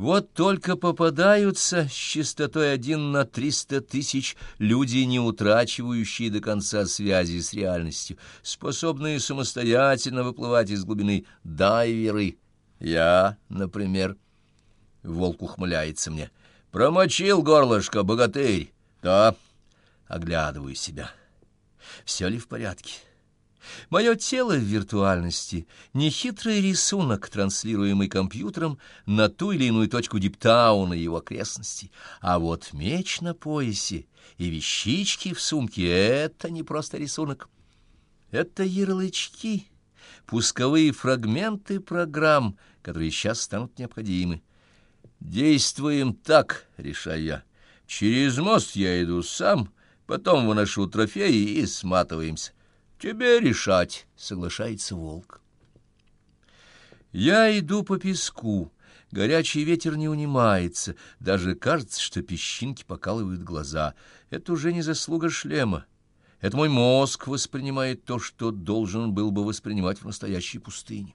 Вот только попадаются с частотой один на триста тысяч люди, не утрачивающие до конца связи с реальностью, способные самостоятельно выплывать из глубины дайверы. Я, например. Волк ухмыляется мне. Промочил горлышко, богатырь. Да, оглядываю себя. Все ли в порядке? Мое тело в виртуальности — нехитрый рисунок, транслируемый компьютером на ту или иную точку Диптауна и его окрестностей. А вот меч на поясе и вещички в сумке — это не просто рисунок. Это ярлычки, пусковые фрагменты программ, которые сейчас станут необходимы. Действуем так, решаю я. Через мост я иду сам, потом выношу трофеи и сматываемся. «Тебе решать», — соглашается волк. Я иду по песку. Горячий ветер не унимается. Даже кажется, что песчинки покалывают глаза. Это уже не заслуга шлема. Это мой мозг воспринимает то, что должен был бы воспринимать в настоящей пустыне.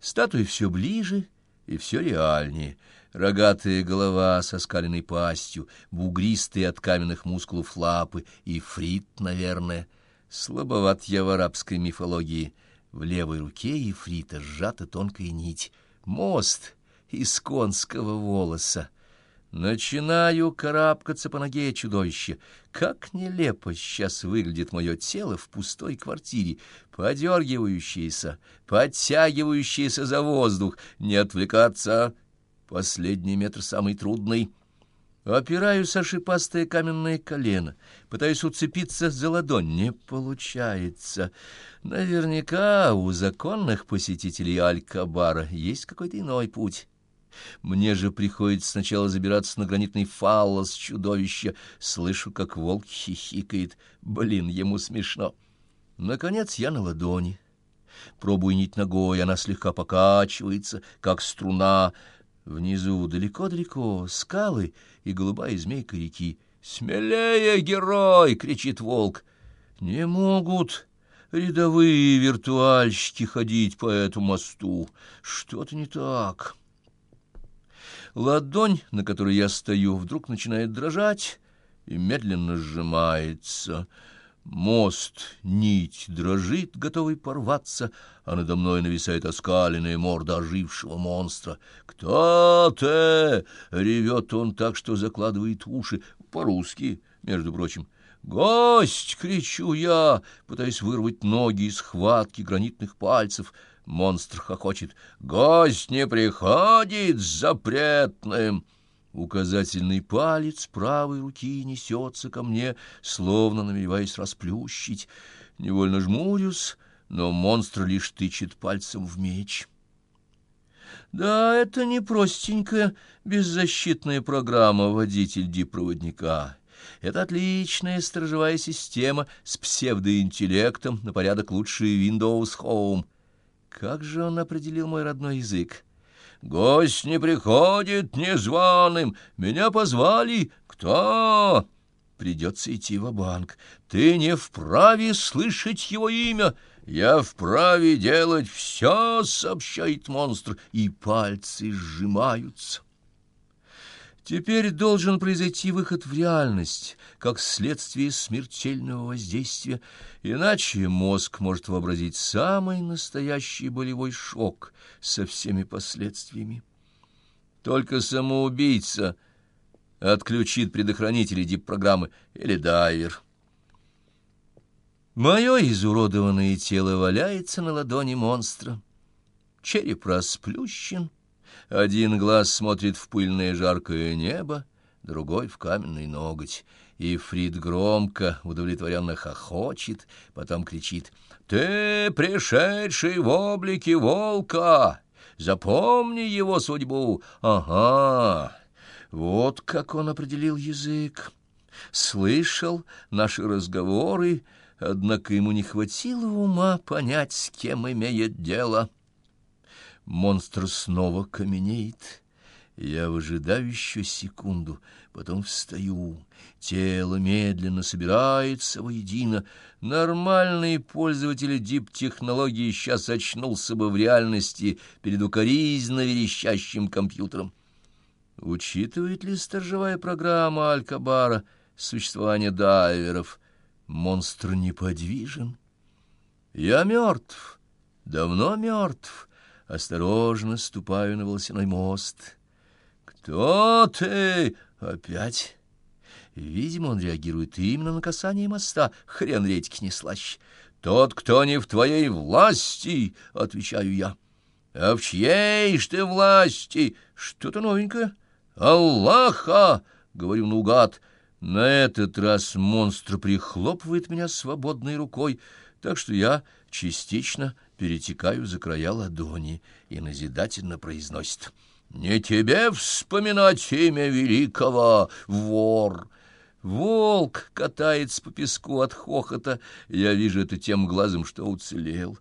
Статуи все ближе и все реальнее. Рогатая голова со скаленной пастью, бугристые от каменных мускулов лапы, и фрит, наверное. Слабоват я в арабской мифологии. В левой руке ифрита сжата тонкая нить. Мост из конского волоса. Начинаю карабкаться по ноге чудовища. Как нелепо сейчас выглядит мое тело в пустой квартире, подергивающееся, подтягивающееся за воздух. Не отвлекаться Последний метр самый трудный. Опираюсь о шипастое каменное колено, пытаюсь уцепиться за ладонь. Не получается. Наверняка у законных посетителей Аль-Кабара есть какой-то иной путь. Мне же приходится сначала забираться на гранитный фаллос чудовища. Слышу, как волк хихикает. Блин, ему смешно. Наконец я на ладони. Пробую нить ногой, она слегка покачивается, как струна — Внизу далеко-далеко скалы и голубая змейка реки. «Смелее, герой!» — кричит волк. «Не могут рядовые виртуальщики ходить по этому мосту. Что-то не так». Ладонь, на которой я стою, вдруг начинает дрожать и медленно сжимается — Мост, нить дрожит, готовый порваться, а надо мной нависает оскаленная морда ожившего монстра. «Кто ты?» — ревет он так, что закладывает уши, по-русски, между прочим. «Гость!» — кричу я, пытаясь вырвать ноги из хватки гранитных пальцев. Монстр хохочет. «Гость не приходит с запретным!» Указательный палец правой руки несется ко мне, словно намереваясь расплющить. Невольно жмурюсь, но монстр лишь тычет пальцем в меч. Да, это не простенькая беззащитная программа водитель-дипроводника. Это отличная сторожевая система с псевдоинтеллектом на порядок лучше Windows Home. Как же он определил мой родной язык? Гость не приходит незваным. Меня позвали. Кто? Придется идти в банк Ты не вправе слышать его имя. Я вправе делать все, сообщает монстр, и пальцы сжимаются. Теперь должен произойти выход в реальность, как следствие смертельного воздействия, иначе мозг может вообразить самый настоящий болевой шок со всеми последствиями. Только самоубийца отключит предохранители дип-программы или дайвер. Мое изуродованное тело валяется на ладони монстра. Череп расплющен, один глаз смотрит в пыльное жаркое небо, другой — в каменный ноготь. И Фрид громко, удовлетворенно хохочет, потом кричит «Ты, пришедший в облике волка, запомни его судьбу! Ага!» Вот как он определил язык. Слышал наши разговоры, однако ему не хватило ума понять, с кем имеет дело. Монстр снова каменеет. Я выжидаю еще секунду, потом встаю. Тело медленно собирается воедино. Нормальный пользователь дип-технологии сейчас очнулся бы в реальности перед укоризненно верещащим компьютером. Учитывает ли сторожевая программа Алькабара существование дайверов? Монстр неподвижен. Я мертв, давно мертв. Осторожно ступаю на волосяной мост. «Кто ты?» «Опять?» Видимо, он реагирует именно на касание моста. Хрен редьки не слаще. «Тот, кто не в твоей власти!» — отвечаю я. «А в чьей ж ты власти? Что-то новенькое?» «Аллаха!» — говорю наугад. На этот раз монстр прихлопывает меня свободной рукой, так что я частично перетекаю за края ладони и назидательно произносит — не тебе вспоминать имя великого, вор. Волк катается по песку от хохота. Я вижу это тем глазом, что уцелел.